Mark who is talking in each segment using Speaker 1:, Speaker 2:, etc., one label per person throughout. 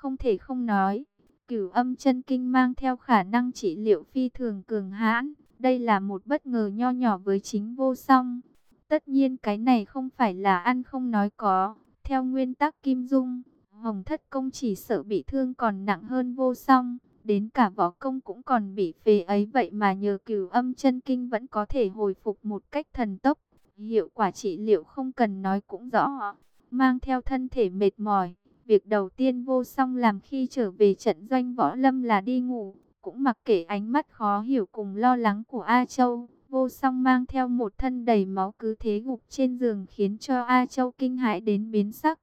Speaker 1: Không thể không nói, cửu âm chân kinh mang theo khả năng trị liệu phi thường cường hãn. Đây là một bất ngờ nho nhỏ với chính vô song. Tất nhiên cái này không phải là ăn không nói có. Theo nguyên tắc Kim Dung, Hồng Thất Công chỉ sợ bị thương còn nặng hơn vô song. Đến cả võ công cũng còn bị phế ấy vậy mà nhờ cửu âm chân kinh vẫn có thể hồi phục một cách thần tốc. Hiệu quả trị liệu không cần nói cũng rõ. Mang theo thân thể mệt mỏi. Việc đầu tiên vô song làm khi trở về trận doanh võ lâm là đi ngủ. Cũng mặc kệ ánh mắt khó hiểu cùng lo lắng của A Châu. Vô song mang theo một thân đầy máu cứ thế gục trên giường khiến cho A Châu kinh hãi đến biến sắc.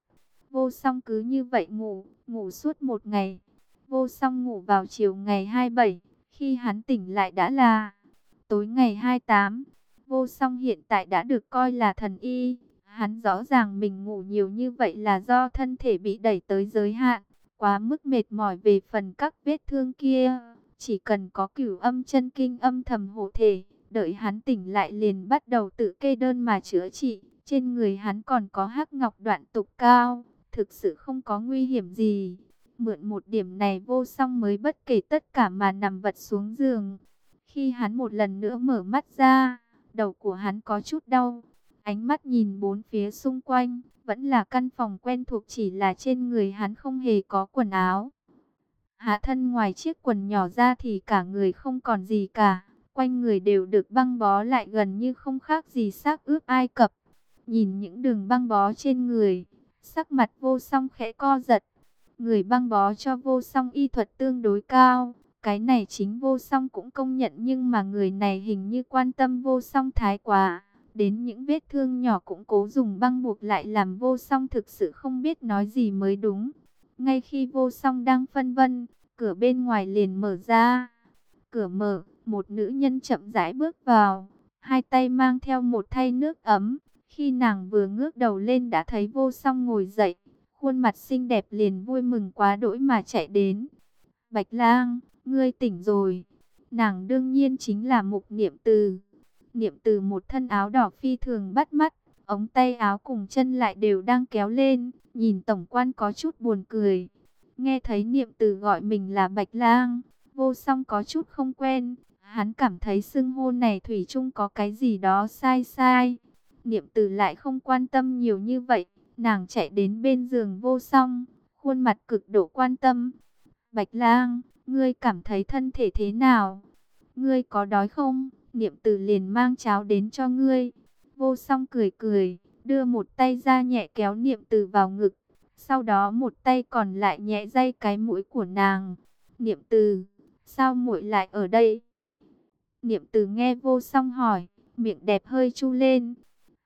Speaker 1: Vô song cứ như vậy ngủ, ngủ suốt một ngày. Vô song ngủ vào chiều ngày 27, khi hắn tỉnh lại đã là tối ngày 28. Vô song hiện tại đã được coi là thần y. Hắn rõ ràng mình ngủ nhiều như vậy là do thân thể bị đẩy tới giới hạn, quá mức mệt mỏi về phần các vết thương kia. Chỉ cần có cửu âm chân kinh âm thầm hộ thể, đợi hắn tỉnh lại liền bắt đầu tự kê đơn mà chữa trị. Trên người hắn còn có hắc ngọc đoạn tục cao, thực sự không có nguy hiểm gì. Mượn một điểm này vô song mới bất kể tất cả mà nằm vật xuống giường. Khi hắn một lần nữa mở mắt ra, đầu của hắn có chút đau. Ánh mắt nhìn bốn phía xung quanh, vẫn là căn phòng quen thuộc chỉ là trên người hắn không hề có quần áo. Hạ thân ngoài chiếc quần nhỏ ra thì cả người không còn gì cả, quanh người đều được băng bó lại gần như không khác gì xác ướp Ai Cập. Nhìn những đường băng bó trên người, sắc mặt vô song khẽ co giật. Người băng bó cho vô song y thuật tương đối cao, cái này chính vô song cũng công nhận nhưng mà người này hình như quan tâm vô song thái quá. Đến những vết thương nhỏ cũng cố dùng băng buộc lại làm vô song thực sự không biết nói gì mới đúng. Ngay khi vô song đang phân vân, cửa bên ngoài liền mở ra. Cửa mở, một nữ nhân chậm rãi bước vào, hai tay mang theo một thay nước ấm. Khi nàng vừa ngước đầu lên đã thấy vô song ngồi dậy, khuôn mặt xinh đẹp liền vui mừng quá đỗi mà chạy đến. Bạch lang, ngươi tỉnh rồi. Nàng đương nhiên chính là mục niệm từ. Niệm từ một thân áo đỏ phi thường bắt mắt, ống tay áo cùng chân lại đều đang kéo lên, nhìn tổng quan có chút buồn cười. Nghe thấy niệm từ gọi mình là Bạch Lang, vô song có chút không quen, hắn cảm thấy xưng hô này Thủy chung có cái gì đó sai sai. Niệm từ lại không quan tâm nhiều như vậy, nàng chạy đến bên giường vô song, khuôn mặt cực độ quan tâm. Bạch Lang, ngươi cảm thấy thân thể thế nào? Ngươi có đói không? Niệm từ liền mang cháo đến cho ngươi. Vô song cười cười, đưa một tay ra nhẹ kéo niệm từ vào ngực. Sau đó một tay còn lại nhẹ dây cái mũi của nàng. Niệm từ, sao muội lại ở đây? Niệm từ nghe vô song hỏi, miệng đẹp hơi chu lên.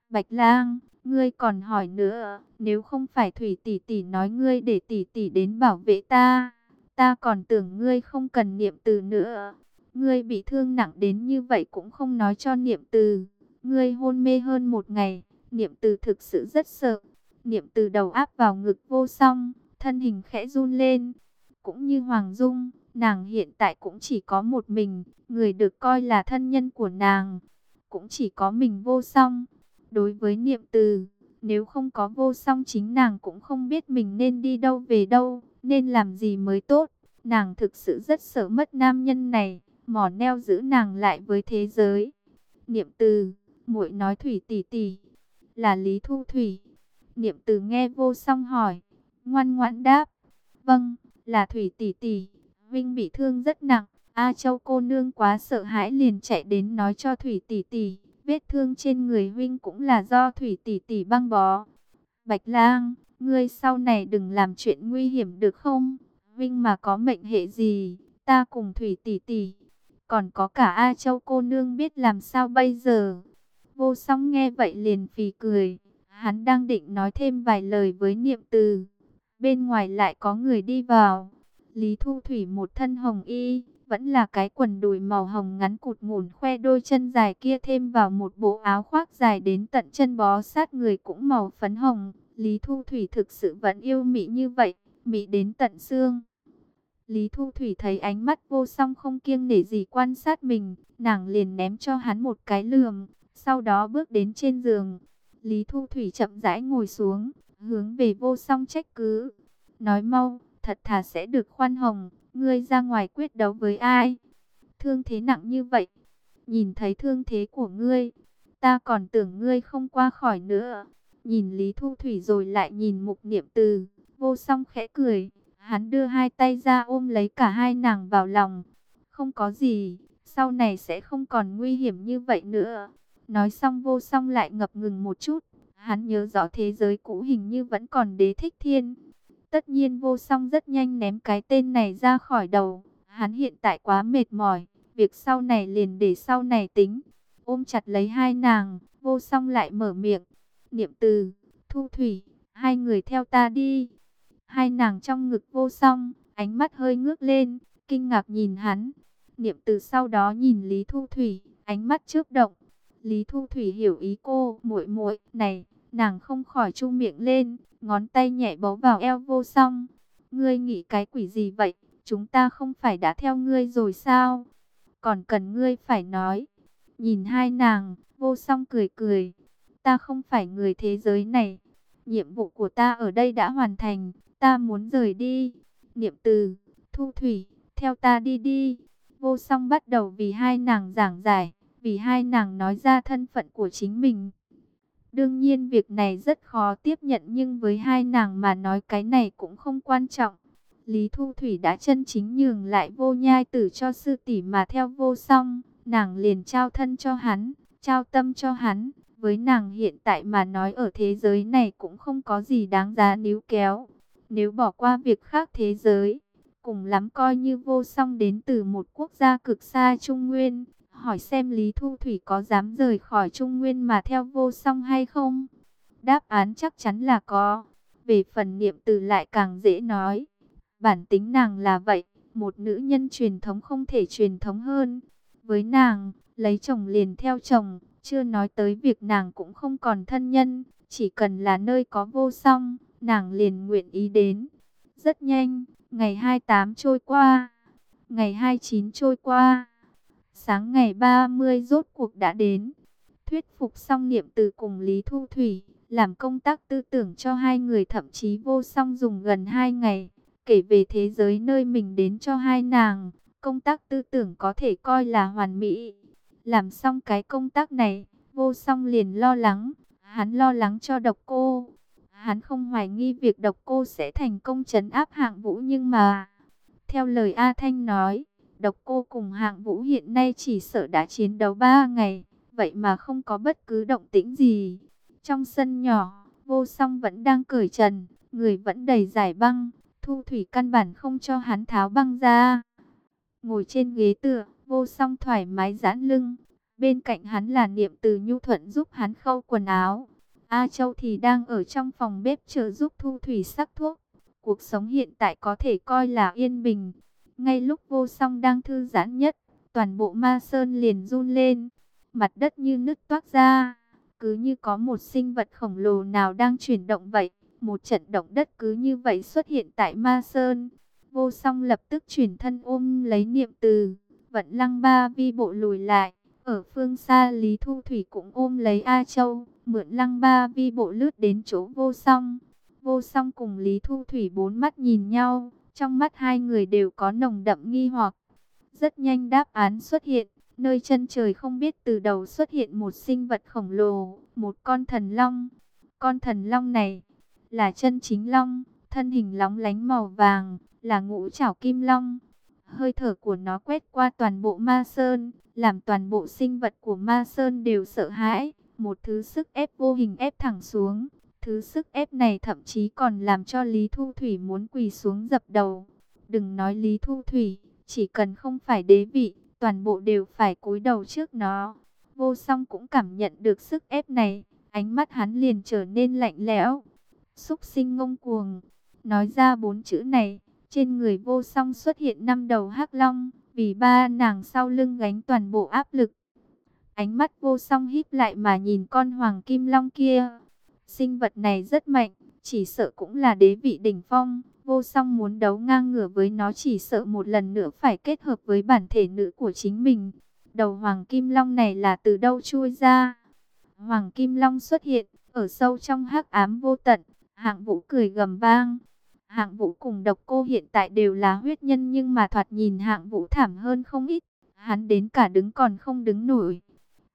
Speaker 1: Bạch lang, ngươi còn hỏi nữa, nếu không phải Thủy tỷ tỷ nói ngươi để tỷ tỷ đến bảo vệ ta, ta còn tưởng ngươi không cần niệm từ nữa. Ngươi bị thương nặng đến như vậy cũng không nói cho niệm từ. Ngươi hôn mê hơn một ngày, niệm từ thực sự rất sợ. Niệm từ đầu áp vào ngực vô song, thân hình khẽ run lên. Cũng như Hoàng Dung, nàng hiện tại cũng chỉ có một mình, người được coi là thân nhân của nàng. Cũng chỉ có mình vô song. Đối với niệm từ, nếu không có vô song chính nàng cũng không biết mình nên đi đâu về đâu, nên làm gì mới tốt. Nàng thực sự rất sợ mất nam nhân này mỏ neo giữ nàng lại với thế giới. Niệm từ, muội nói thủy tỷ tỷ, là Lý Thu Thủy. Niệm từ nghe vô song hỏi, ngoan ngoãn đáp, vâng, là thủy tỷ tỷ, Vinh bị thương rất nặng. A Châu cô nương quá sợ hãi liền chạy đến nói cho Thủy tỷ tỷ, vết thương trên người huynh cũng là do Thủy tỷ tỷ băng bó. Bạch Lang, ngươi sau này đừng làm chuyện nguy hiểm được không? Vinh mà có mệnh hệ gì, ta cùng Thủy tỷ tỷ còn có cả A Châu cô nương biết làm sao bây giờ. Vô song nghe vậy liền phì cười. Hắn đang định nói thêm vài lời với niệm từ. Bên ngoài lại có người đi vào. Lý Thu Thủy một thân hồng y, vẫn là cái quần đùi màu hồng ngắn cụt ngủn khoe đôi chân dài kia thêm vào một bộ áo khoác dài đến tận chân bó sát người cũng màu phấn hồng. Lý Thu Thủy thực sự vẫn yêu mỹ như vậy, mỹ đến tận xương. Lý Thu Thủy thấy ánh mắt vô song không kiêng nể gì quan sát mình, nàng liền ném cho hắn một cái lườm, sau đó bước đến trên giường. Lý Thu Thủy chậm rãi ngồi xuống, hướng về vô song trách cứ. Nói mau, thật thà sẽ được khoan hồng. Ngươi ra ngoài quyết đấu với ai? Thương thế nặng như vậy, nhìn thấy thương thế của ngươi, ta còn tưởng ngươi không qua khỏi nữa. Nhìn Lý Thu Thủy rồi lại nhìn mục niệm từ, vô song khẽ cười, hắn đưa hai tay ra ôm lấy cả hai nàng vào lòng. Không có gì, sau này sẽ không còn nguy hiểm như vậy nữa. Nói xong vô song lại ngập ngừng một chút, hắn nhớ rõ thế giới cũ hình như vẫn còn đế thích thiên. Tất nhiên vô song rất nhanh ném cái tên này ra khỏi đầu, hắn hiện tại quá mệt mỏi, việc sau này liền để sau này tính. Ôm chặt lấy hai nàng, vô song lại mở miệng, niệm từ, thu thủy, hai người theo ta đi. Hai nàng trong ngực vô song, ánh mắt hơi ngước lên, kinh ngạc nhìn hắn. Niệm từ sau đó nhìn Lý Thu Thủy, ánh mắt chớp động. Lý Thu Thủy hiểu ý cô, muội muội này, nàng không khỏi chu miệng lên, ngón tay nhẹ bấu vào eo vô song. Ngươi nghĩ cái quỷ gì vậy? Chúng ta không phải đã theo ngươi rồi sao? Còn cần ngươi phải nói. Nhìn hai nàng, vô song cười cười. Ta không phải người thế giới này. Nhiệm vụ của ta ở đây đã hoàn thành. Ta muốn rời đi. Niệm từ, thu thủy, theo ta đi đi. Vô song bắt đầu vì hai nàng giảng giải. Vì hai nàng nói ra thân phận của chính mình. Đương nhiên việc này rất khó tiếp nhận nhưng với hai nàng mà nói cái này cũng không quan trọng. Lý Thu Thủy đã chân chính nhường lại vô nhai tử cho sư tỷ mà theo vô song, nàng liền trao thân cho hắn, trao tâm cho hắn. Với nàng hiện tại mà nói ở thế giới này cũng không có gì đáng giá níu kéo. Nếu bỏ qua việc khác thế giới, cùng lắm coi như vô song đến từ một quốc gia cực xa Trung Nguyên. Hỏi xem Lý Thu Thủy có dám rời khỏi Trung Nguyên mà theo vô song hay không? Đáp án chắc chắn là có. Về phần niệm từ lại càng dễ nói. Bản tính nàng là vậy, một nữ nhân truyền thống không thể truyền thống hơn. Với nàng, lấy chồng liền theo chồng, chưa nói tới việc nàng cũng không còn thân nhân, chỉ cần là nơi có vô song, nàng liền nguyện ý đến. Rất nhanh, ngày 28 trôi qua, ngày 29 trôi qua, sáng ngày 30 rốt cuộc đã đến. Thuyết phục xong niệm từ cùng Lý Thu Thủy, làm công tác tư tưởng cho hai người thậm chí vô song dùng gần hai ngày kể về thế giới nơi mình đến cho hai nàng. Công tác tư tưởng có thể coi là hoàn mỹ. Làm xong cái công tác này, vô song liền lo lắng. Hắn lo lắng cho độc cô. Hắn không hoài nghi việc độc cô sẽ thành công trấn áp hạng vũ nhưng mà... Theo lời A Thanh nói, độc cô cùng hạng vũ hiện nay chỉ sợ đã chiến đấu 3 ngày. Vậy mà không có bất cứ động tĩnh gì. Trong sân nhỏ, vô song vẫn đang cởi trần, người vẫn đầy giải băng. Thu Thủy căn bản không cho hắn tháo băng ra. Ngồi trên ghế tựa, vô song thoải mái giãn lưng. Bên cạnh hắn là niệm từ nhu thuận giúp hắn khâu quần áo. A Châu thì đang ở trong phòng bếp chờ giúp Thu Thủy sắc thuốc. Cuộc sống hiện tại có thể coi là yên bình. Ngay lúc vô song đang thư giãn nhất, toàn bộ ma sơn liền run lên. Mặt đất như nứt toát ra, cứ như có một sinh vật khổng lồ nào đang chuyển động vậy. Một trận động đất cứ như vậy xuất hiện tại Ma Sơn. Vô song lập tức chuyển thân ôm lấy niệm từ. Vận lăng ba vi bộ lùi lại. Ở phương xa Lý Thu Thủy cũng ôm lấy A Châu. Mượn lăng ba vi bộ lướt đến chỗ vô song. Vô song cùng Lý Thu Thủy bốn mắt nhìn nhau. Trong mắt hai người đều có nồng đậm nghi hoặc. Rất nhanh đáp án xuất hiện. Nơi chân trời không biết từ đầu xuất hiện một sinh vật khổng lồ. Một con thần long. Con thần long này là chân chính long, thân hình lóng lánh màu vàng, là ngũ trảo kim long. Hơi thở của nó quét qua toàn bộ ma sơn, làm toàn bộ sinh vật của ma sơn đều sợ hãi. Một thứ sức ép vô hình ép thẳng xuống. Thứ sức ép này thậm chí còn làm cho Lý Thu Thủy muốn quỳ xuống dập đầu. Đừng nói Lý Thu Thủy, chỉ cần không phải đế vị, toàn bộ đều phải cúi đầu trước nó. Vô song cũng cảm nhận được sức ép này, ánh mắt hắn liền trở nên lạnh lẽo xúc sinh ngông cuồng. Nói ra bốn chữ này, trên người vô song xuất hiện năm đầu hắc long, vì ba nàng sau lưng gánh toàn bộ áp lực. Ánh mắt vô song híp lại mà nhìn con hoàng kim long kia. Sinh vật này rất mạnh, chỉ sợ cũng là đế vị đỉnh phong. Vô song muốn đấu ngang ngửa với nó chỉ sợ một lần nữa phải kết hợp với bản thể nữ của chính mình. Đầu hoàng kim long này là từ đâu chui ra? Hoàng kim long xuất hiện, ở sâu trong hắc ám vô tận, Hạng vũ cười gầm vang. Hạng vũ cùng độc cô hiện tại đều là huyết nhân nhưng mà thoạt nhìn hạng vũ thảm hơn không ít. Hắn đến cả đứng còn không đứng nổi.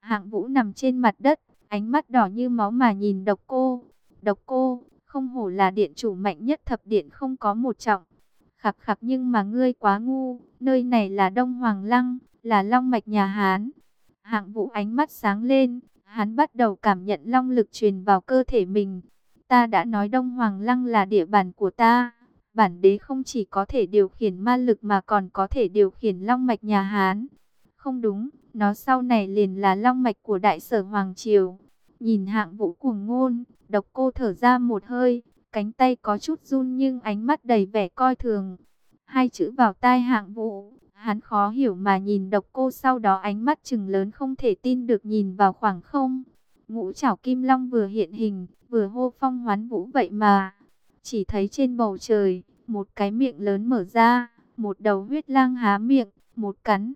Speaker 1: Hạng vũ nằm trên mặt đất, ánh mắt đỏ như máu mà nhìn độc cô. Độc cô, không hổ là điện chủ mạnh nhất thập điện không có một trọng. Khặc khặc nhưng mà ngươi quá ngu, nơi này là Đông Hoàng Lăng, là long mạch nhà Hán. Hạng vũ ánh mắt sáng lên, hắn bắt đầu cảm nhận long lực truyền vào cơ thể mình. Ta đã nói Đông Hoàng Lăng là địa bàn của ta. Bản đế không chỉ có thể điều khiển ma lực mà còn có thể điều khiển long mạch nhà Hán. Không đúng, nó sau này liền là long mạch của đại sở Hoàng Triều. Nhìn hạng vũ cuồng ngôn, độc cô thở ra một hơi, cánh tay có chút run nhưng ánh mắt đầy vẻ coi thường. Hai chữ vào tai hạng vũ, hắn khó hiểu mà nhìn độc cô sau đó ánh mắt trừng lớn không thể tin được nhìn vào khoảng không. Ngũ trảo kim long vừa hiện hình, vừa hô phong hoán vũ vậy mà. Chỉ thấy trên bầu trời, một cái miệng lớn mở ra, một đầu huyết lang há miệng, một cắn.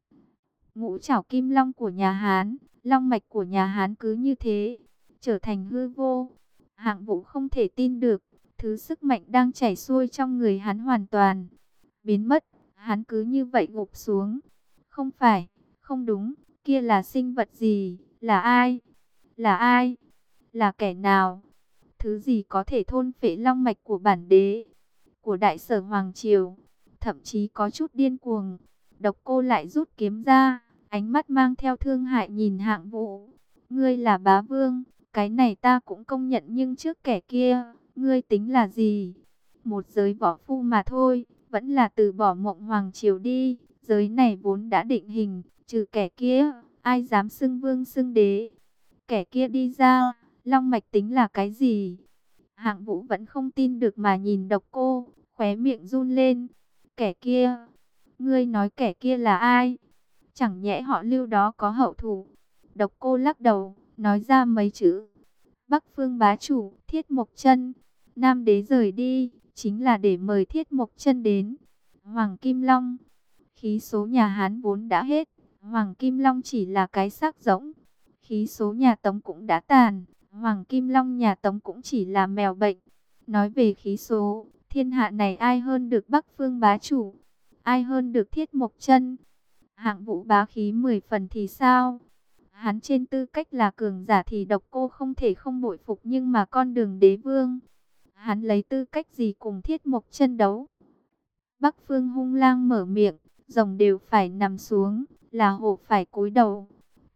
Speaker 1: Ngũ trảo kim long của nhà Hán, long mạch của nhà Hán cứ như thế, trở thành hư vô. Hạng vũ không thể tin được, thứ sức mạnh đang chảy xuôi trong người hắn hoàn toàn biến mất. Hắn cứ như vậy gục xuống. Không phải, không đúng, kia là sinh vật gì, là ai? Là ai? Là kẻ nào? Thứ gì có thể thôn phệ long mạch của bản đế, của đại sở Hoàng Triều, thậm chí có chút điên cuồng. Độc cô lại rút kiếm ra, ánh mắt mang theo thương hại nhìn hạng vũ. Ngươi là bá vương, cái này ta cũng công nhận nhưng trước kẻ kia, ngươi tính là gì? Một giới võ phu mà thôi, vẫn là từ bỏ mộng hoàng triều đi. Giới này vốn đã định hình, trừ kẻ kia, ai dám xưng vương xưng đế. Kẻ kia đi ra, long mạch tính là cái gì? Hạng vũ vẫn không tin được mà nhìn độc cô, khóe miệng run lên. Kẻ kia, ngươi nói kẻ kia là ai? Chẳng nhẽ họ lưu đó có hậu thủ. Độc cô lắc đầu, nói ra mấy chữ. Bắc phương bá chủ, thiết mộc chân. Nam đế rời đi, chính là để mời thiết mộc chân đến. Hoàng Kim Long, khí số nhà Hán vốn đã hết. Hoàng Kim Long chỉ là cái xác rỗng. Khí số nhà Tống cũng đã tàn. Hoàng Kim Long nhà Tống cũng chỉ là mèo bệnh. Nói về khí số, thiên hạ này ai hơn được Bắc Phương bá chủ? Ai hơn được Thiết Mộc Chân? Hạng vũ bá khí 10 phần thì sao? Hắn trên tư cách là cường giả thì độc cô không thể không bội phục nhưng mà con đường đế vương. Hắn lấy tư cách gì cùng thiết mộc chân đấu? Bắc phương hung lang mở miệng, rồng đều phải nằm xuống, là hổ phải cúi đầu.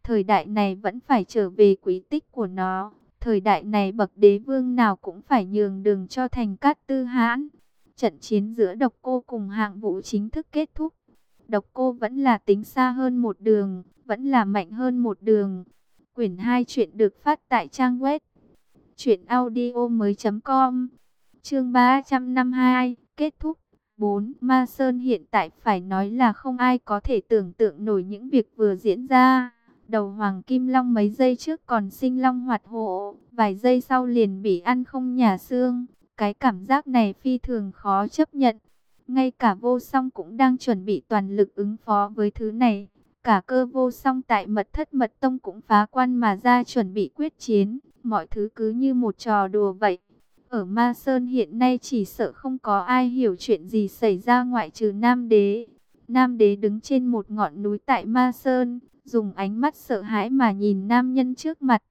Speaker 1: Thời đại này vẫn phải trở về quý tích của nó. Thời đại này bậc đế vương nào cũng phải nhường đường cho thành cát tư hãn. Trận chiến giữa độc cô cùng hạng vũ chính thức kết thúc. Độc cô vẫn là tính xa hơn một đường, vẫn là mạnh hơn một đường. Quyển 2 chuyện được phát tại trang web truyệnaudiomoi.com. Chương 352, kết thúc. 4. Ma Sơn hiện tại phải nói là không ai có thể tưởng tượng nổi những việc vừa diễn ra. Đầu Hoàng Kim Long mấy giây trước còn sinh long hoạt hộ, vài giây sau liền bị ăn không nhà xương. Cái cảm giác này phi thường khó chấp nhận. Ngay cả vô song cũng đang chuẩn bị toàn lực ứng phó với thứ này. Cả cơ vô song tại mật thất mật tông cũng phá quan mà ra chuẩn bị quyết chiến. Mọi thứ cứ như một trò đùa vậy. Ở Ma Sơn hiện nay chỉ sợ không có ai hiểu chuyện gì xảy ra ngoại trừ Nam Đế. Nam Đế đứng trên một ngọn núi tại Ma Sơn, dùng ánh mắt sợ hãi mà nhìn nam nhân trước mặt.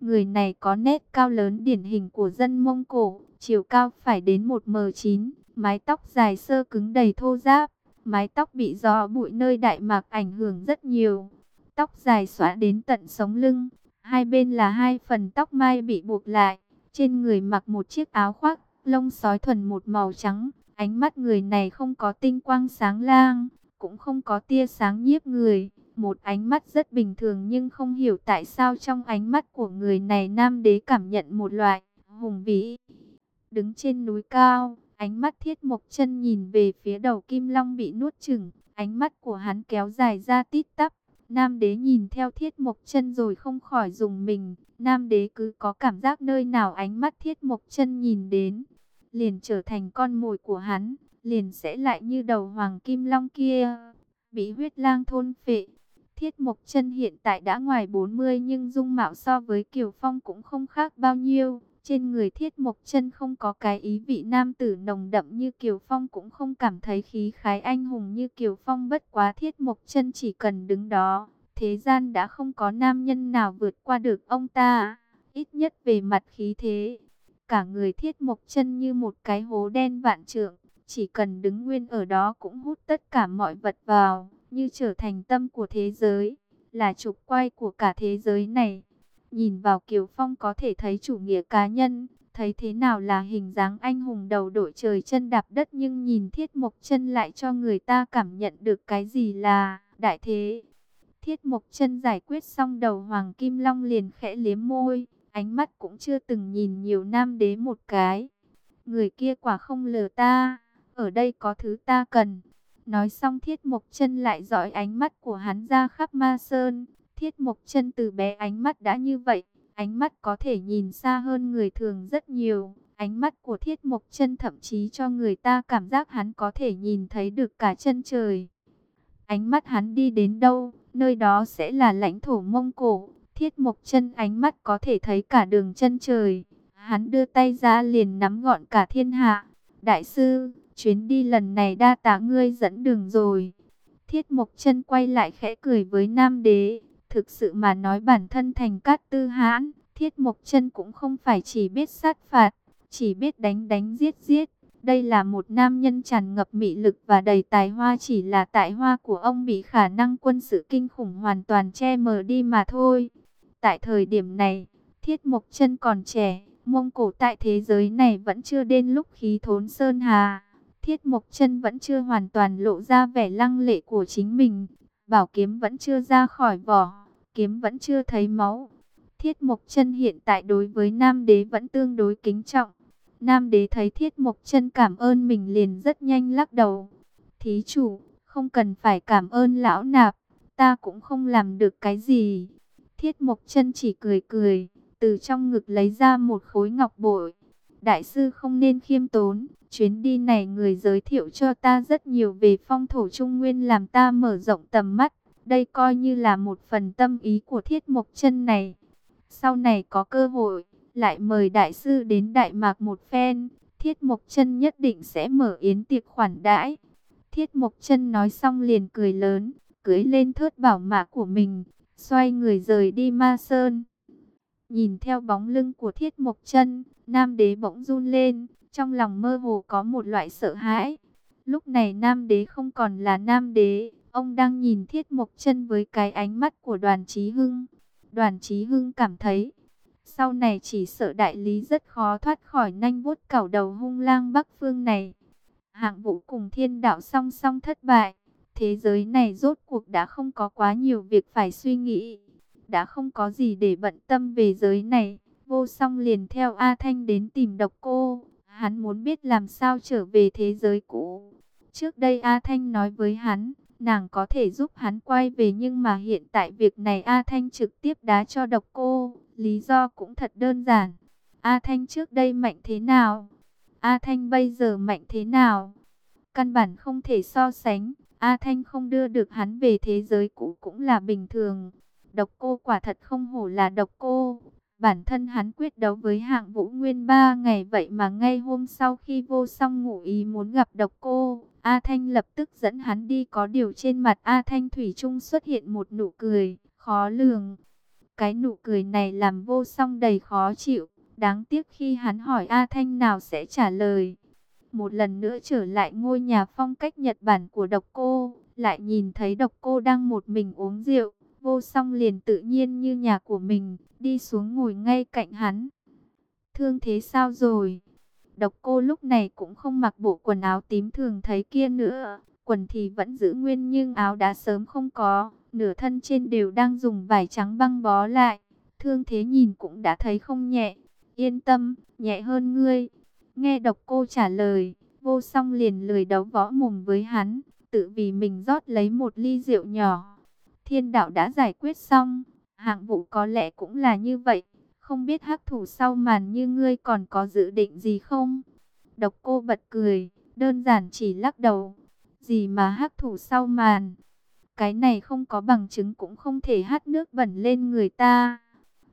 Speaker 1: Người này có nét cao lớn điển hình của dân Mông Cổ, chiều cao phải đến 1m9, mái tóc dài sơ cứng đầy thô ráp, mái tóc bị gió bụi nơi Đại Mạc ảnh hưởng rất nhiều. Tóc dài xõa đến tận sống lưng, hai bên là hai phần tóc mai bị buộc lại, trên người mặc một chiếc áo khoác, lông sói thuần một màu trắng, ánh mắt người này không có tinh quang sáng lang, cũng không có tia sáng nhiếp người. Một ánh mắt rất bình thường nhưng không hiểu tại sao trong ánh mắt của người này nam đế cảm nhận một loại hùng vĩ. Đứng trên núi cao, ánh mắt thiết mộc chân nhìn về phía đầu kim long bị nuốt chừng, ánh mắt của hắn kéo dài ra tít tắp. Nam đế nhìn theo thiết mộc chân rồi không khỏi dùng mình. Nam đế cứ có cảm giác nơi nào ánh mắt thiết mộc chân nhìn đến. Liền trở thành con mồi của hắn. Liền sẽ lại như đầu hoàng kim long kia. Bị huyết lang thôn phệ. Thiết Mộc Chân hiện tại đã ngoài 40 nhưng dung mạo so với Kiều Phong cũng không khác bao nhiêu, trên người thiết mộc chân không có cái ý vị nam tử nồng đậm như Kiều Phong cũng không cảm thấy khí khái anh hùng như Kiều Phong bất quá thiết mộc chân chỉ cần đứng đó. Thế gian đã không có nam nhân nào vượt qua được ông ta, ít nhất về mặt khí thế. Cả người thiết mộc chân như một cái hố đen vạn trượng, chỉ cần đứng nguyên ở đó cũng hút tất cả mọi vật vào, như trở thành tâm của thế giới, là trục quay của cả thế giới này. Nhìn vào Kiều Phong có thể thấy chủ nghĩa cá nhân, thấy thế nào là hình dáng anh hùng đầu đội trời chân đạp đất nhưng nhìn thiết mộc chân lại cho người ta cảm nhận được cái gì là đại thế. Thiết mộc chân giải quyết xong đầu Hoàng Kim Long liền khẽ liếm môi, ánh mắt cũng chưa từng nhìn nhiều nam đế một cái. Người kia quả không lừa ta, ở đây có thứ ta cần. Nói xong thiết mộc chân lại dõi ánh mắt của hắn ra khắp ma sơn, Thiết Mộc Chân từ bé ánh mắt đã như vậy, ánh mắt có thể nhìn xa hơn người thường rất nhiều. Ánh mắt của Thiết Mộc Chân thậm chí cho người ta cảm giác hắn có thể nhìn thấy được cả chân trời. Ánh mắt hắn đi đến đâu, nơi đó sẽ là lãnh thổ Mông Cổ. Thiết Mộc Chân ánh mắt có thể thấy cả đường chân trời. Hắn đưa tay ra liền nắm gọn cả thiên hạ. Đại sư, chuyến đi lần này đa tá ngươi dẫn đường rồi. Thiết Mộc Chân quay lại khẽ cười với Nam Đế. Thực sự mà nói bản thân thành cát tư hãn, thiết mộc chân cũng không phải chỉ biết sát phạt, chỉ biết đánh đánh giết giết. Đây là một nam nhân tràn ngập mị lực và đầy tài hoa chỉ là tài hoa của ông bị khả năng quân sự kinh khủng hoàn toàn che mờ đi mà thôi. Tại thời điểm này, thiết mộc chân còn trẻ, Mông Cổ tại thế giới này vẫn chưa đến lúc khí thốn sơn hà. Thiết Mộc Chân vẫn chưa hoàn toàn lộ ra vẻ lăng lệ của chính mình, bảo kiếm vẫn chưa ra khỏi vỏ, kiếm vẫn chưa thấy máu. Thiết Mộc Chân hiện tại đối với Nam Đế vẫn tương đối kính trọng. Nam Đế thấy Thiết Mộc Chân cảm ơn mình liền rất nhanh lắc đầu. Thí chủ, không cần phải cảm ơn lão nạp, ta cũng không làm được cái gì. Thiết Mộc Chân chỉ cười cười, từ trong ngực lấy ra một khối ngọc bội. Đại sư không nên khiêm tốn, chuyến đi này người giới thiệu cho ta rất nhiều về phong thổ Trung Nguyên làm ta mở rộng tầm mắt. Đây coi như là một phần tâm ý của thiết mộc chân này. Sau này có cơ hội, lại mời đại sư đến Đại Mạc một phen. Thiết mộc chân nhất định sẽ mở yến tiệc khoản đãi. Thiết mộc chân nói xong liền cười lớn, cưới lên thớt bảo mã của mình, xoay người rời đi ma sơn. Nhìn theo bóng lưng của thiết mộc chân, nam đế bỗng run lên, trong lòng mơ hồ có một loại sợ hãi. Lúc này nam đế không còn là nam đế, ông đang nhìn thiết mộc chân với cái ánh mắt của đoàn trí hưng. Đoàn trí hưng cảm thấy, sau này chỉ sợ đại lý rất khó thoát khỏi nanh vuốt cẩu đầu hung lang bắc phương này. Hạng vũ cùng thiên đạo song song thất bại, thế giới này rốt cuộc đã không có quá nhiều việc phải suy nghĩ đã không có gì để bận tâm về giới này. Vô song liền theo A Thanh đến tìm độc cô. Hắn muốn biết làm sao trở về thế giới cũ. Trước đây A Thanh nói với hắn, nàng có thể giúp hắn quay về nhưng mà hiện tại việc này A Thanh trực tiếp đá cho độc cô. Lý do cũng thật đơn giản. A Thanh trước đây mạnh thế nào? A Thanh bây giờ mạnh thế nào? Căn bản không thể so sánh. A Thanh không đưa được hắn về thế giới cũ cũng là bình thường. Độc cô quả thật không hổ là độc cô. Bản thân hắn quyết đấu với hạng vũ nguyên ba ngày vậy mà ngay hôm sau khi vô song ngủ ý muốn gặp độc cô, A Thanh lập tức dẫn hắn đi có điều trên mặt A Thanh Thủy Trung xuất hiện một nụ cười, khó lường. Cái nụ cười này làm vô song đầy khó chịu, đáng tiếc khi hắn hỏi A Thanh nào sẽ trả lời. Một lần nữa trở lại ngôi nhà phong cách Nhật Bản của độc cô, lại nhìn thấy độc cô đang một mình uống rượu. Vô song liền tự nhiên như nhà của mình, đi xuống ngồi ngay cạnh hắn. Thương thế sao rồi? Độc cô lúc này cũng không mặc bộ quần áo tím thường thấy kia nữa. Quần thì vẫn giữ nguyên nhưng áo đã sớm không có. Nửa thân trên đều đang dùng vải trắng băng bó lại. Thương thế nhìn cũng đã thấy không nhẹ. Yên tâm, nhẹ hơn ngươi. Nghe độc cô trả lời, vô song liền lười đấu võ mồm với hắn. Tự vì mình rót lấy một ly rượu nhỏ thiên đạo đã giải quyết xong. Hạng vụ có lẽ cũng là như vậy. Không biết hắc thủ sau màn như ngươi còn có dự định gì không? Độc cô bật cười, đơn giản chỉ lắc đầu. Gì mà hắc thủ sau màn? Cái này không có bằng chứng cũng không thể hát nước bẩn lên người ta.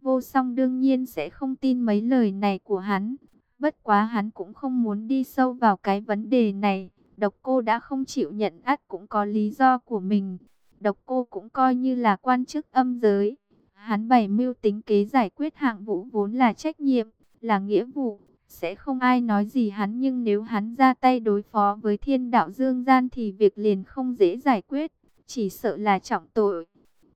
Speaker 1: Vô song đương nhiên sẽ không tin mấy lời này của hắn. Bất quá hắn cũng không muốn đi sâu vào cái vấn đề này. Độc cô đã không chịu nhận ắt cũng có lý do của mình. Độc cô cũng coi như là quan chức âm giới. Hắn bày mưu tính kế giải quyết hạng vũ vốn là trách nhiệm, là nghĩa vụ. Sẽ không ai nói gì hắn nhưng nếu hắn ra tay đối phó với thiên đạo dương gian thì việc liền không dễ giải quyết. Chỉ sợ là trọng tội.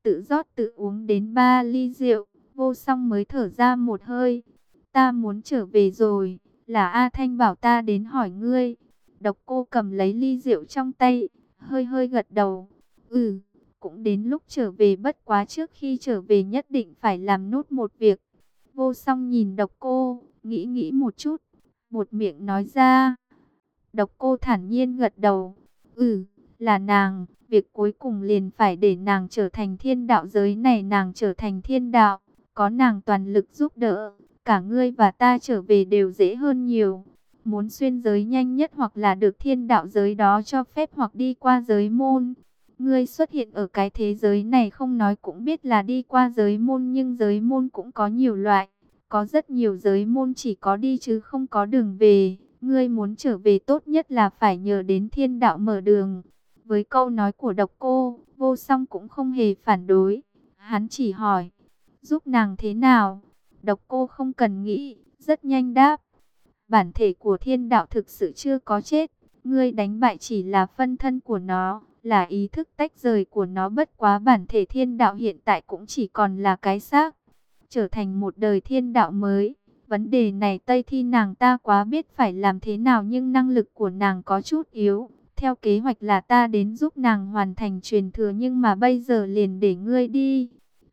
Speaker 1: Tự rót tự uống đến ba ly rượu, vô song mới thở ra một hơi. Ta muốn trở về rồi, là A Thanh bảo ta đến hỏi ngươi. Độc cô cầm lấy ly rượu trong tay, hơi hơi gật đầu. Ừ, cũng đến lúc trở về bất quá trước khi trở về nhất định phải làm nốt một việc. Vô song nhìn độc cô, nghĩ nghĩ một chút, một miệng nói ra. Độc cô thản nhiên gật đầu. Ừ, là nàng, việc cuối cùng liền phải để nàng trở thành thiên đạo giới này nàng trở thành thiên đạo. Có nàng toàn lực giúp đỡ, cả ngươi và ta trở về đều dễ hơn nhiều. Muốn xuyên giới nhanh nhất hoặc là được thiên đạo giới đó cho phép hoặc đi qua giới môn. Ngươi xuất hiện ở cái thế giới này không nói cũng biết là đi qua giới môn nhưng giới môn cũng có nhiều loại. Có rất nhiều giới môn chỉ có đi chứ không có đường về. Ngươi muốn trở về tốt nhất là phải nhờ đến thiên đạo mở đường. Với câu nói của độc cô, vô song cũng không hề phản đối. Hắn chỉ hỏi, giúp nàng thế nào? Độc cô không cần nghĩ, rất nhanh đáp. Bản thể của thiên đạo thực sự chưa có chết. Ngươi đánh bại chỉ là phân thân của nó, là ý thức tách rời của nó bất quá bản thể thiên đạo hiện tại cũng chỉ còn là cái xác. Trở thành một đời thiên đạo mới. Vấn đề này Tây Thi nàng ta quá biết phải làm thế nào nhưng năng lực của nàng có chút yếu. Theo kế hoạch là ta đến giúp nàng hoàn thành truyền thừa nhưng mà bây giờ liền để ngươi đi.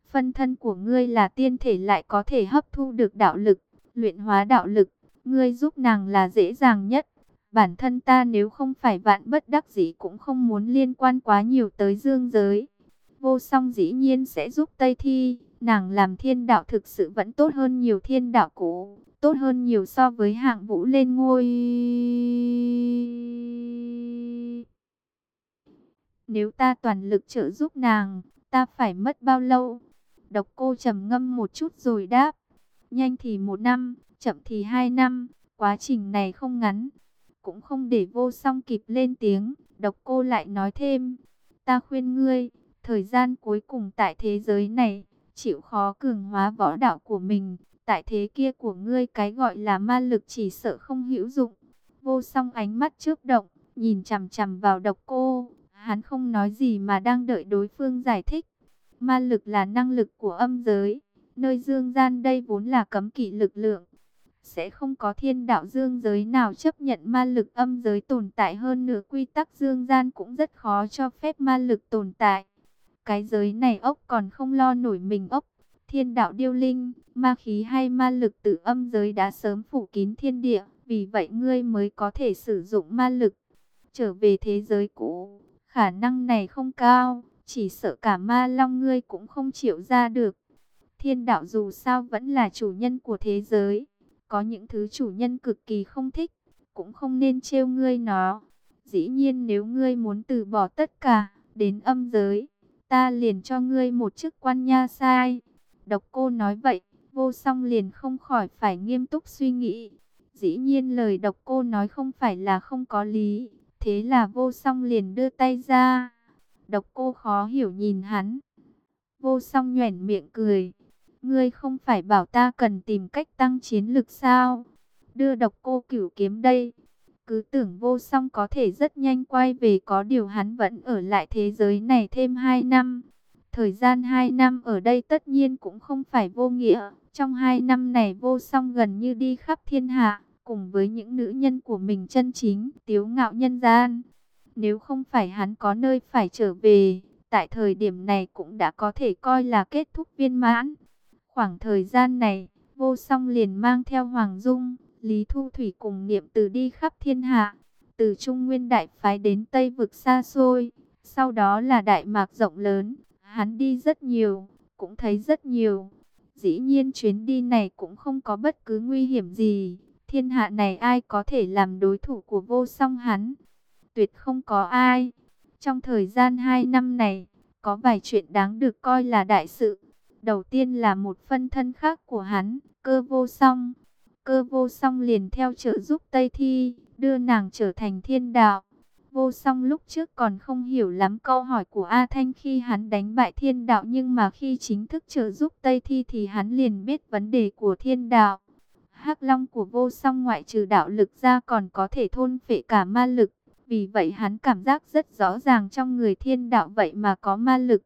Speaker 1: Phân thân của ngươi là tiên thể lại có thể hấp thu được đạo lực, luyện hóa đạo lực. Ngươi giúp nàng là dễ dàng nhất. Bản thân ta nếu không phải vạn bất đắc dĩ cũng không muốn liên quan quá nhiều tới dương giới. Vô song dĩ nhiên sẽ giúp Tây Thi. Nàng làm thiên đạo thực sự vẫn tốt hơn nhiều thiên đạo cũ. Tốt hơn nhiều so với hạng vũ lên ngôi. Nếu ta toàn lực trợ giúp nàng, ta phải mất bao lâu? Độc cô trầm ngâm một chút rồi đáp. Nhanh thì một năm, chậm thì hai năm, quá trình này không ngắn. Cũng không để vô song kịp lên tiếng, độc cô lại nói thêm. Ta khuyên ngươi, thời gian cuối cùng tại thế giới này, chịu khó cường hóa võ đạo của mình. Tại thế kia của ngươi cái gọi là ma lực chỉ sợ không hữu dụng. Vô song ánh mắt chớp động, nhìn chằm chằm vào độc cô. Hắn không nói gì mà đang đợi đối phương giải thích. Ma lực là năng lực của âm giới. Nơi dương gian đây vốn là cấm kỵ lực lượng. Sẽ không có thiên đạo dương giới nào chấp nhận ma lực âm giới tồn tại hơn nữa quy tắc dương gian cũng rất khó cho phép ma lực tồn tại. Cái giới này ốc còn không lo nổi mình ốc. Thiên đạo điêu linh, ma khí hay ma lực tự âm giới đã sớm phủ kín thiên địa. Vì vậy ngươi mới có thể sử dụng ma lực. Trở về thế giới cũ, khả năng này không cao. Chỉ sợ cả ma long ngươi cũng không chịu ra được. Thiên đạo dù sao vẫn là chủ nhân của thế giới. Có những thứ chủ nhân cực kỳ không thích, cũng không nên trêu ngươi nó. Dĩ nhiên nếu ngươi muốn từ bỏ tất cả, đến âm giới, ta liền cho ngươi một chức quan nha sai. Độc cô nói vậy, vô song liền không khỏi phải nghiêm túc suy nghĩ. Dĩ nhiên lời độc cô nói không phải là không có lý, thế là vô song liền đưa tay ra. Độc cô khó hiểu nhìn hắn. Vô song nhoẻn miệng cười. Ngươi không phải bảo ta cần tìm cách tăng chiến lực sao? Đưa độc cô cửu kiếm đây. Cứ tưởng vô song có thể rất nhanh quay về có điều hắn vẫn ở lại thế giới này thêm 2 năm. Thời gian 2 năm ở đây tất nhiên cũng không phải vô nghĩa. Trong 2 năm này vô song gần như đi khắp thiên hạ, cùng với những nữ nhân của mình chân chính, tiếu ngạo nhân gian. Nếu không phải hắn có nơi phải trở về, tại thời điểm này cũng đã có thể coi là kết thúc viên mãn. Khoảng thời gian này, vô song liền mang theo Hoàng Dung, Lý Thu Thủy cùng niệm từ đi khắp thiên hạ, từ Trung Nguyên Đại Phái đến Tây Vực xa xôi, sau đó là Đại Mạc rộng lớn, hắn đi rất nhiều, cũng thấy rất nhiều. Dĩ nhiên chuyến đi này cũng không có bất cứ nguy hiểm gì, thiên hạ này ai có thể làm đối thủ của vô song hắn, tuyệt không có ai. Trong thời gian 2 năm này, có vài chuyện đáng được coi là đại sự. Đầu tiên là một phân thân khác của hắn, cơ vô song. Cơ vô song liền theo trợ giúp Tây Thi, đưa nàng trở thành thiên đạo. Vô song lúc trước còn không hiểu lắm câu hỏi của A Thanh khi hắn đánh bại thiên đạo nhưng mà khi chính thức trợ giúp Tây Thi thì hắn liền biết vấn đề của thiên đạo. hắc long của vô song ngoại trừ đạo lực ra còn có thể thôn phệ cả ma lực. Vì vậy hắn cảm giác rất rõ ràng trong người thiên đạo vậy mà có ma lực.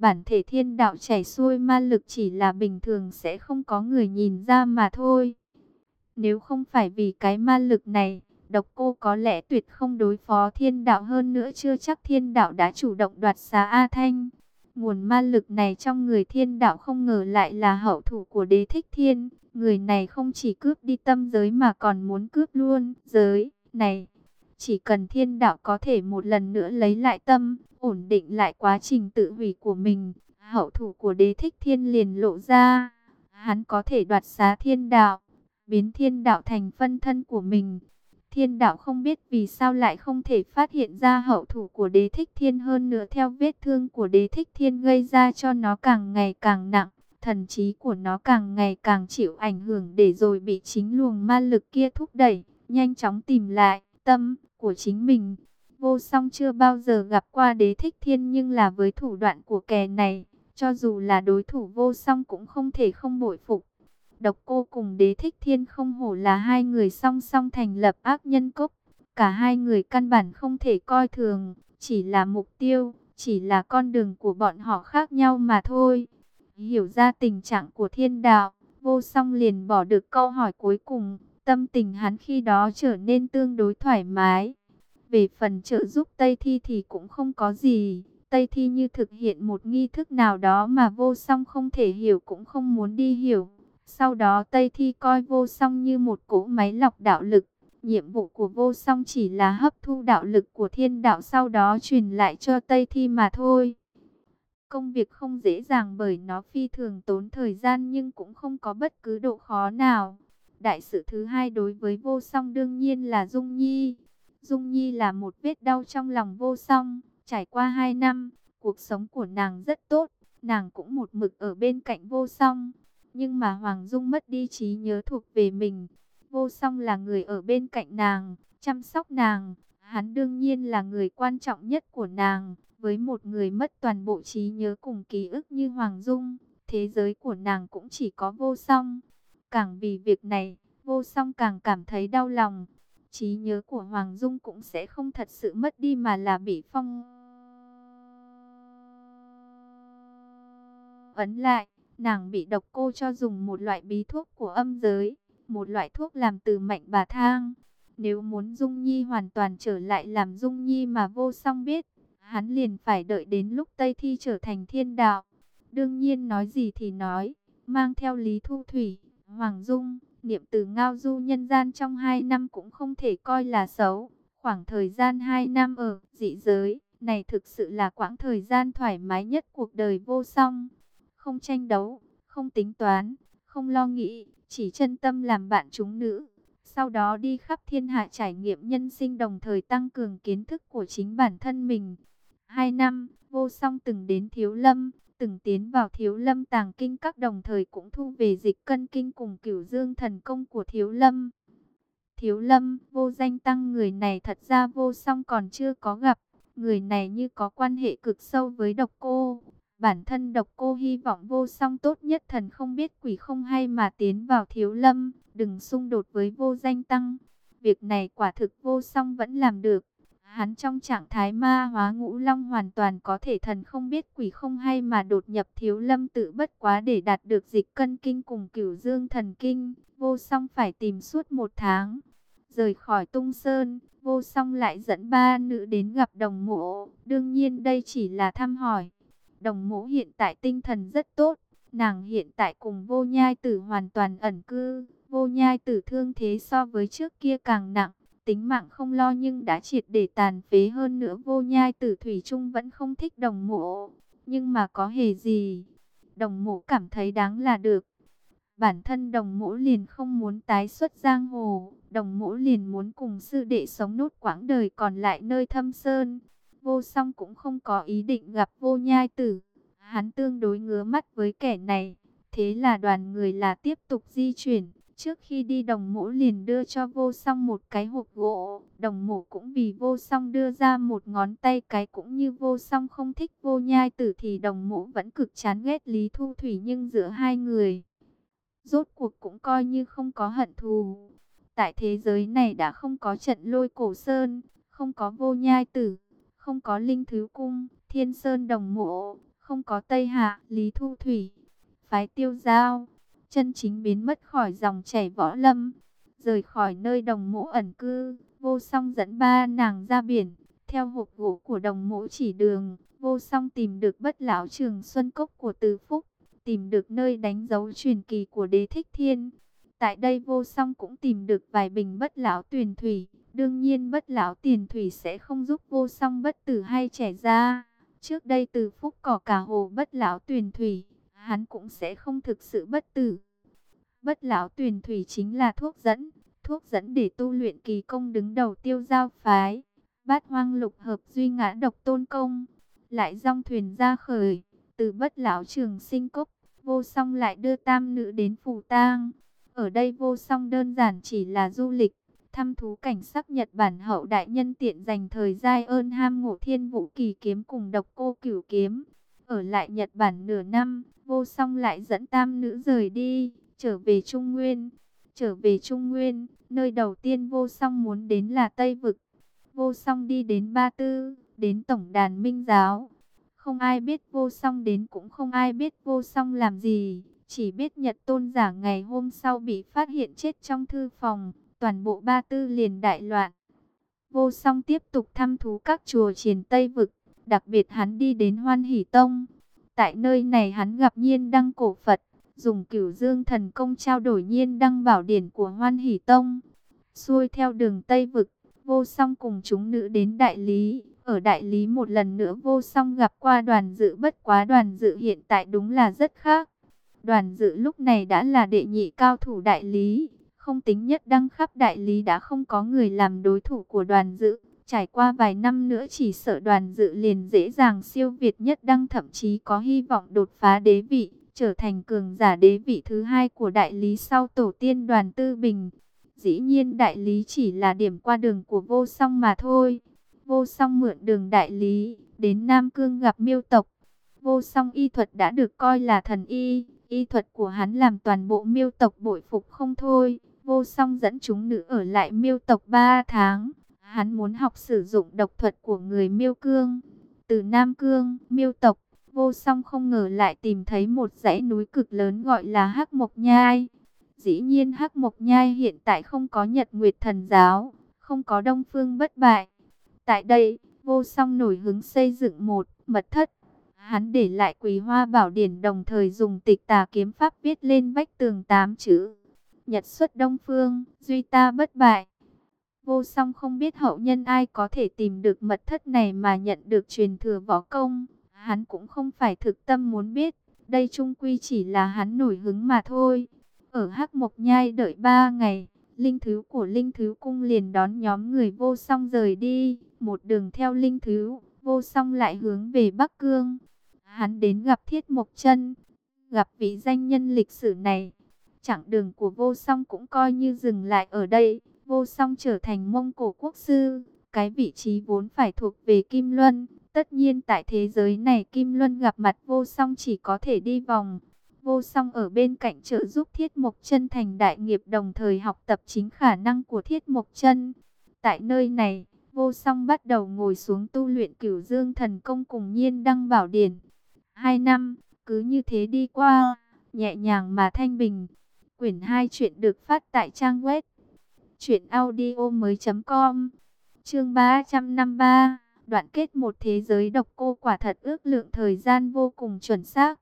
Speaker 1: Bản thể thiên đạo chảy xuôi ma lực chỉ là bình thường sẽ không có người nhìn ra mà thôi. Nếu không phải vì cái ma lực này, độc cô có lẽ tuyệt không đối phó thiên đạo hơn nữa chưa chắc thiên đạo đã chủ động đoạt xá A Thanh. Nguồn ma lực này trong người thiên đạo không ngờ lại là hậu thủ của đế thích thiên. Người này không chỉ cướp đi tâm giới mà còn muốn cướp luôn giới này. Chỉ cần thiên đạo có thể một lần nữa lấy lại tâm, ổn định lại quá trình tự hủy của mình, hậu thủ của đế thích thiên liền lộ ra. Hắn có thể đoạt xá thiên đạo, biến thiên đạo thành phân thân của mình. Thiên đạo không biết vì sao lại không thể phát hiện ra hậu thủ của đế thích thiên hơn nữa theo vết thương của đế thích thiên gây ra cho nó càng ngày càng nặng. Thần trí của nó càng ngày càng chịu ảnh hưởng để rồi bị chính luồng ma lực kia thúc đẩy, nhanh chóng tìm lại tâm của chính mình. Vô song chưa bao giờ gặp qua đế thích thiên nhưng là với thủ đoạn của kẻ này, cho dù là đối thủ vô song cũng không thể không bội phục. Độc cô cùng đế thích thiên không hổ là hai người song song thành lập ác nhân cốc. Cả hai người căn bản không thể coi thường, chỉ là mục tiêu, chỉ là con đường của bọn họ khác nhau mà thôi. Hiểu ra tình trạng của thiên đạo, vô song liền bỏ được câu hỏi cuối cùng, tâm tình hắn khi đó trở nên tương đối thoải mái. Về phần trợ giúp Tây Thi thì cũng không có gì. Tây Thi như thực hiện một nghi thức nào đó mà vô song không thể hiểu cũng không muốn đi hiểu. Sau đó Tây Thi coi vô song như một cỗ máy lọc đạo lực. Nhiệm vụ của vô song chỉ là hấp thu đạo lực của thiên đạo sau đó truyền lại cho Tây Thi mà thôi. Công việc không dễ dàng bởi nó phi thường tốn thời gian nhưng cũng không có bất cứ độ khó nào. Đại sự thứ hai đối với vô song đương nhiên là Dung Nhi. Dung Nhi là một vết đau trong lòng vô song. Trải qua hai năm, cuộc sống của nàng rất tốt. Nàng cũng một mực ở bên cạnh vô song. Nhưng mà Hoàng Dung mất đi trí nhớ thuộc về mình. Vô song là người ở bên cạnh nàng, chăm sóc nàng. Hắn đương nhiên là người quan trọng nhất của nàng. Với một người mất toàn bộ trí nhớ cùng ký ức như Hoàng Dung, thế giới của nàng cũng chỉ có vô song. Càng vì việc này, vô song càng cảm thấy đau lòng. trí nhớ của Hoàng Dung cũng sẽ không thật sự mất đi mà là bị phong ấn lại. Nàng bị độc cô cho dùng một loại bí thuốc của âm giới, một loại thuốc làm từ mạnh bà thang. Nếu muốn Dung Nhi hoàn toàn trở lại làm Dung Nhi mà vô song biết, hắn liền phải đợi đến lúc Tây Thi trở thành thiên đạo. Đương nhiên nói gì thì nói, mang theo Lý Thu Thủy, Hoàng Dung, niệm từ ngao du nhân gian trong hai năm cũng không thể coi là xấu. Khoảng thời gian hai năm ở dị giới, này thực sự là quãng thời gian thoải mái nhất cuộc đời vô song không tranh đấu, không tính toán, không lo nghĩ, chỉ chân tâm làm bạn chúng nữ. Sau đó đi khắp thiên hạ trải nghiệm nhân sinh đồng thời tăng cường kiến thức của chính bản thân mình. Hai năm, vô song từng đến Thiếu Lâm, từng tiến vào Thiếu Lâm tàng kinh các đồng thời cũng thu về dịch cân kinh cùng cửu dương thần công của Thiếu Lâm. Thiếu Lâm, vô danh tăng người này thật ra vô song còn chưa có gặp. Người này như có quan hệ cực sâu với độc cô, Bản thân độc cô hy vọng vô song tốt nhất thần không biết quỷ không hay mà tiến vào thiếu lâm, đừng xung đột với vô danh tăng. Việc này quả thực vô song vẫn làm được. Hắn trong trạng thái ma hóa ngũ long hoàn toàn có thể thần không biết quỷ không hay mà đột nhập thiếu lâm tự bất quá để đạt được dịch cân kinh cùng cửu dương thần kinh. Vô song phải tìm suốt một tháng. Rời khỏi tung sơn, vô song lại dẫn ba nữ đến gặp đồng mộ. Đương nhiên đây chỉ là thăm hỏi. Đồng mộ hiện tại tinh thần rất tốt. Nàng hiện tại cùng vô nhai tử hoàn toàn ẩn cư. Vô nhai tử thương thế so với trước kia càng nặng. Tính mạng không lo nhưng đã triệt để tàn phế hơn nữa, vô nhai tử Thủy Trung vẫn không thích đồng mộ. Nhưng mà có hề gì? Đồng mộ cảm thấy đáng là được. Bản thân đồng mộ liền không muốn tái xuất giang hồ. Đồng mộ liền muốn cùng sư đệ sống nốt quãng đời còn lại nơi thâm sơn. Vô song cũng không có ý định gặp vô nhai tử. Hắn tương đối ngứa mắt với kẻ này. Thế là đoàn người là tiếp tục di chuyển. Trước khi đi đồng mỗ liền đưa cho vô song một cái hộp gỗ. Đồng mỗ cũng vì vô song đưa ra một ngón tay cái cũng như vô song không thích vô nhai tử thì đồng mỗ vẫn cực chán ghét Lý Thu Thủy nhưng giữa hai người. Rốt cuộc cũng coi như không có hận thù. Tại thế giới này đã không có trận lôi cổ sơn, không có vô nhai tử, không có linh thứ cung, thiên sơn đồng mộ, không có Tây Hạ, Lý Thu Thủy, phái tiêu giao, chân chính biến mất khỏi dòng chảy võ lâm, rời khỏi nơi đồng mộ ẩn cư, vô song dẫn ba nàng ra biển, theo hộp gỗ của đồng mộ chỉ đường, vô song tìm được bất lão trường xuân cốc của Từ Phúc, tìm được nơi đánh dấu truyền kỳ của đế thích thiên. Tại đây vô song cũng tìm được vài bình bất lão tuyền thủy, đương nhiên bất lão tiền thủy sẽ không giúp vô song bất tử hay trẻ ra. Trước đây từ phúc cỏ cả hồ bất lão tuyền thủy, hắn cũng sẽ không thực sự bất tử. Bất lão tuyển thủy chính là thuốc dẫn, thuốc dẫn để tu luyện kỳ công đứng đầu tiêu giao phái. Bát hoang lục hợp duy ngã độc tôn công, lại dòng thuyền ra khởi, từ bất lão trường sinh cốc, vô song lại đưa tam nữ đến phù tang. Ở đây vô song đơn giản chỉ là du lịch, thăm thú cảnh sắc Nhật Bản hậu đại nhân tiện dành thời gian ơn ham ngộ thiên vũ kỳ kiếm cùng độc cô cửu kiếm. Ở lại Nhật Bản nửa năm, vô song lại dẫn tam nữ rời đi, trở về Trung Nguyên. Trở về Trung Nguyên, nơi đầu tiên vô song muốn đến là Tây Vực. Vô song đi đến Ba Tư, đến Tổng đàn Minh Giáo. Không ai biết vô song đến cũng không ai biết vô song làm gì. Chỉ biết Nhật tôn giả ngày hôm sau bị phát hiện chết trong thư phòng, toàn bộ ba tư liền đại loạn. Vô song tiếp tục thăm thú các chùa triền Tây Vực, đặc biệt hắn đi đến Hoan Hỷ Tông. Tại nơi này hắn gặp nhiên đăng cổ Phật, dùng cửu dương thần công trao đổi nhiên đăng bảo điển của Hoan Hỷ Tông. Xuôi theo đường Tây Vực, vô song cùng chúng nữ đến Đại Lý. Ở Đại Lý một lần nữa vô song gặp qua đoàn dự bất quá đoàn dự hiện tại đúng là rất khác. Đoàn dự lúc này đã là đệ nhị cao thủ đại lý, không tính nhất đăng khắp đại lý đã không có người làm đối thủ của đoàn dự. Trải qua vài năm nữa chỉ sợ đoàn dự liền dễ dàng siêu việt nhất đăng thậm chí có hy vọng đột phá đế vị, trở thành cường giả đế vị thứ hai của đại lý sau tổ tiên đoàn tư bình. Dĩ nhiên đại lý chỉ là điểm qua đường của vô song mà thôi. Vô song mượn đường đại lý, đến Nam Cương gặp miêu tộc. Vô song y thuật đã được coi là thần y, Y thuật của hắn làm toàn bộ miêu tộc bội phục không thôi. Vô song dẫn chúng nữ ở lại miêu tộc 3 tháng. Hắn muốn học sử dụng độc thuật của người miêu cương. Từ Nam Cương, miêu tộc, vô song không ngờ lại tìm thấy một dãy núi cực lớn gọi là Hắc Mộc Nhai. Dĩ nhiên Hắc Mộc Nhai hiện tại không có Nhật Nguyệt Thần Giáo, không có Đông Phương bất bại. Tại đây, vô song nổi hứng xây dựng một mật thất Hắn để lại quỳ hoa bảo điển đồng thời dùng tịch tà kiếm pháp viết lên vách tường tám chữ. Nhật xuất đông phương, duy ta bất bại. Vô song không biết hậu nhân ai có thể tìm được mật thất này mà nhận được truyền thừa võ công. Hắn cũng không phải thực tâm muốn biết. Đây trung quy chỉ là hắn nổi hứng mà thôi. Ở Hắc Mộc Nhai đợi ba ngày, linh thứ của linh thứ cung liền đón nhóm người vô song rời đi. Một đường theo linh thứ, vô song lại hướng về Bắc Cương. Hắn đến gặp Thiết Mộc Chân, gặp vị danh nhân lịch sử này. Chặng đường của vô song cũng coi như dừng lại ở đây. Vô song trở thành mông cổ quốc sư. Cái vị trí vốn phải thuộc về Kim Luân. Tất nhiên tại thế giới này Kim Luân gặp mặt vô song chỉ có thể đi vòng. Vô song ở bên cạnh trợ giúp Thiết Mộc Chân thành đại nghiệp đồng thời học tập chính khả năng của Thiết Mộc Chân. Tại nơi này, vô song bắt đầu ngồi xuống tu luyện cửu dương thần công cùng nhiên đăng bảo điển. Hai năm, cứ như thế đi qua, nhẹ nhàng mà thanh bình. Quyển 2 chuyện được phát tại trang web truyệnaudiomoi.com. Chương 353, đoạn kết một thế giới độc cô quả thật ước lượng thời gian vô cùng chuẩn xác.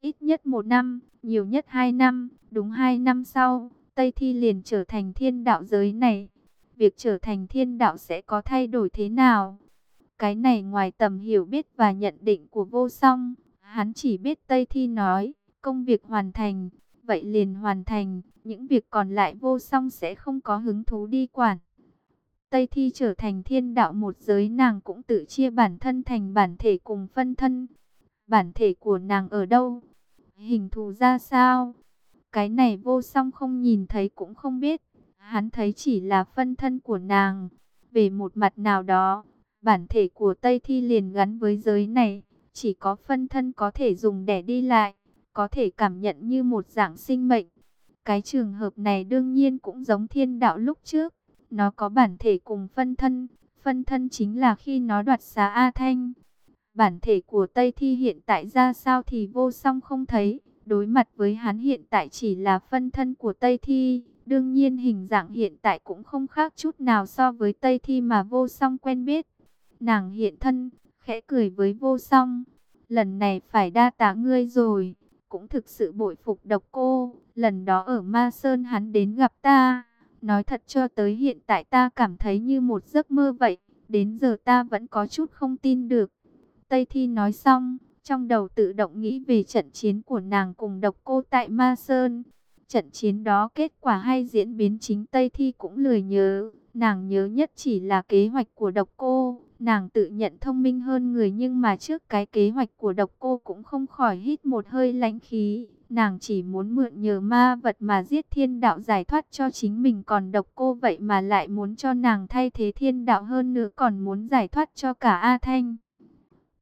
Speaker 1: Ít nhất một năm, nhiều nhất hai năm, đúng hai năm sau, Tây Thi liền trở thành thiên đạo giới này. Việc trở thành thiên đạo sẽ có thay đổi thế nào? Cái này ngoài tầm hiểu biết và nhận định của vô song, Hắn chỉ biết Tây Thi nói, công việc hoàn thành, vậy liền hoàn thành, những việc còn lại vô song sẽ không có hứng thú đi quản. Tây Thi trở thành thiên đạo một giới nàng cũng tự chia bản thân thành bản thể cùng phân thân. Bản thể của nàng ở đâu? Hình thù ra sao? Cái này vô song không nhìn thấy cũng không biết. Hắn thấy chỉ là phân thân của nàng. Về một mặt nào đó, bản thể của Tây Thi liền gắn với giới này. Chỉ có phân thân có thể dùng để đi lại, có thể cảm nhận như một dạng sinh mệnh. Cái trường hợp này đương nhiên cũng giống thiên đạo lúc trước. Nó có bản thể cùng phân thân. Phân thân chính là khi nó đoạt xá A Thanh. Bản thể của Tây Thi hiện tại ra sao thì vô song không thấy. Đối mặt với hắn hiện tại chỉ là phân thân của Tây Thi. Đương nhiên hình dạng hiện tại cũng không khác chút nào so với Tây Thi mà vô song quen biết. Nàng hiện thân, khẽ cười với vô song. Lần này phải đa tá ngươi rồi. Cũng thực sự bội phục độc cô. Lần đó ở Ma Sơn hắn đến gặp ta. Nói thật cho tới hiện tại ta cảm thấy như một giấc mơ vậy. Đến giờ ta vẫn có chút không tin được. Tây Thi nói xong, trong đầu tự động nghĩ về trận chiến của nàng cùng độc cô tại Ma Sơn. Trận chiến đó kết quả hay diễn biến chính Tây Thi cũng lười nhớ. Nàng nhớ nhất chỉ là kế hoạch của độc cô. Nàng tự nhận thông minh hơn người nhưng mà trước cái kế hoạch của độc cô cũng không khỏi hít một hơi lãnh khí. Nàng chỉ muốn mượn nhờ ma vật mà giết thiên đạo giải thoát cho chính mình còn độc cô vậy mà lại muốn cho nàng thay thế thiên đạo hơn nữa còn muốn giải thoát cho cả A Thanh.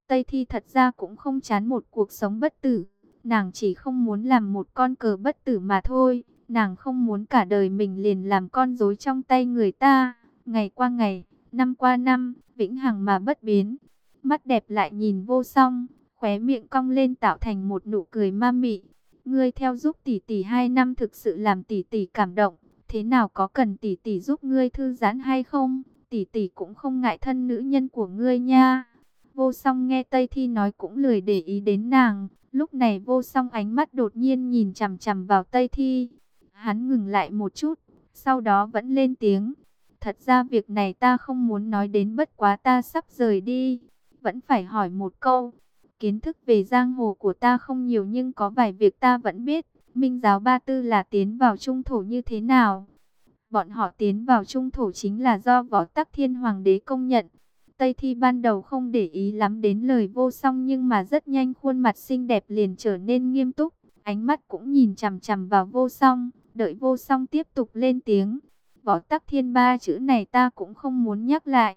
Speaker 1: Tây Thi thật ra cũng không chán một cuộc sống bất tử. Nàng chỉ không muốn làm một con cờ bất tử mà thôi. Nàng không muốn cả đời mình liền làm con rối trong tay người ta. Ngày qua ngày, năm qua năm, vĩnh hằng mà bất biến. Mắt đẹp lại nhìn vô song, khóe miệng cong lên tạo thành một nụ cười ma mị. Ngươi theo giúp tỷ tỷ hai năm thực sự làm tỷ tỷ cảm động. Thế nào có cần tỷ tỷ giúp ngươi thư giãn hay không? Tỷ tỷ cũng không ngại thân nữ nhân của ngươi nha. Vô song nghe Tây Thi nói cũng lười để ý đến nàng. Lúc này vô song ánh mắt đột nhiên nhìn chằm chằm vào Tây Thi. Hắn ngừng lại một chút, sau đó vẫn lên tiếng. Thật ra việc này ta không muốn nói đến bất quá ta sắp rời đi. Vẫn phải hỏi một câu. Kiến thức về giang hồ của ta không nhiều nhưng có vài việc ta vẫn biết. Minh giáo Ba Tư là tiến vào trung thổ như thế nào? Bọn họ tiến vào trung thổ chính là do võ tắc thiên hoàng đế công nhận. Tây Thi ban đầu không để ý lắm đến lời vô song nhưng mà rất nhanh khuôn mặt xinh đẹp liền trở nên nghiêm túc. Ánh mắt cũng nhìn chằm chằm vào vô song, đợi vô song tiếp tục lên tiếng. Võ tắc thiên ba chữ này ta cũng không muốn nhắc lại.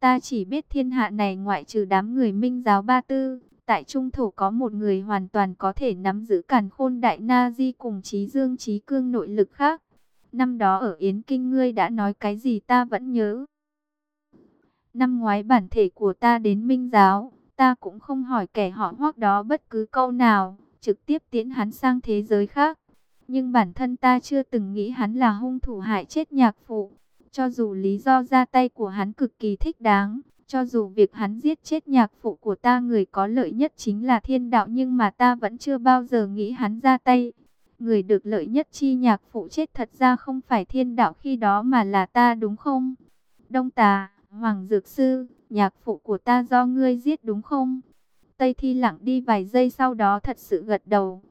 Speaker 1: Ta chỉ biết thiên hạ này ngoại trừ đám người minh giáo ba tư. Tại Trung Thổ có một người hoàn toàn có thể nắm giữ càn khôn đại na di cùng trí dương trí cương nội lực khác. Năm đó ở Yến Kinh ngươi đã nói cái gì ta vẫn nhớ. Năm ngoái bản thể của ta đến minh giáo, ta cũng không hỏi kẻ họ hoác đó bất cứ câu nào, trực tiếp tiễn hắn sang thế giới khác. Nhưng bản thân ta chưa từng nghĩ hắn là hung thủ hại chết nhạc phụ. Cho dù lý do ra tay của hắn cực kỳ thích đáng, cho dù việc hắn giết chết nhạc phụ của ta người có lợi nhất chính là thiên đạo nhưng mà ta vẫn chưa bao giờ nghĩ hắn ra tay. Người được lợi nhất chi nhạc phụ chết thật ra không phải thiên đạo khi đó mà là ta đúng không? Đông tà, Hoàng Dược Sư, nhạc phụ của ta do ngươi giết đúng không? Tây Thi lặng đi vài giây sau đó thật sự gật đầu.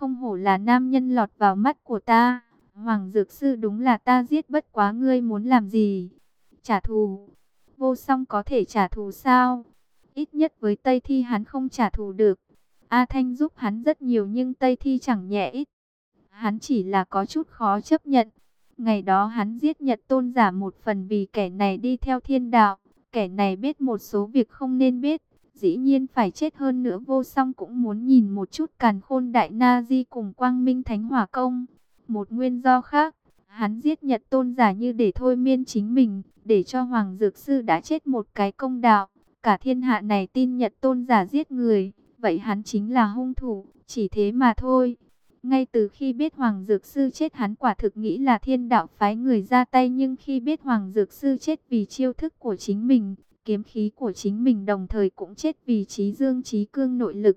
Speaker 1: Không hổ là nam nhân lọt vào mắt của ta. Hoàng Dược Sư đúng là ta giết bất quá ngươi muốn làm gì? Trả thù. Vô song có thể trả thù sao? Ít nhất với Tây Thi hắn không trả thù được. A Thanh giúp hắn rất nhiều nhưng Tây Thi chẳng nhẹ ít. Hắn chỉ là có chút khó chấp nhận. Ngày đó hắn giết Nhật tôn giả một phần vì kẻ này đi theo thiên đạo. Kẻ này biết một số việc không nên biết. Dĩ nhiên phải chết hơn nữa vô song cũng muốn nhìn một chút càn khôn đại na di cùng quang minh thánh hỏa công. Một nguyên do khác, hắn giết Nhật tôn giả như để thôi miên chính mình, để cho Hoàng Dược Sư đã chết một cái công đạo. Cả thiên hạ này tin Nhật tôn giả giết người, vậy hắn chính là hung thủ, chỉ thế mà thôi. Ngay từ khi biết Hoàng Dược Sư chết hắn quả thực nghĩ là thiên đạo phái người ra tay nhưng khi biết Hoàng Dược Sư chết vì chiêu thức của chính mình, kiếm khí của chính mình đồng thời cũng chết vì trí dương, trí cương nội lực.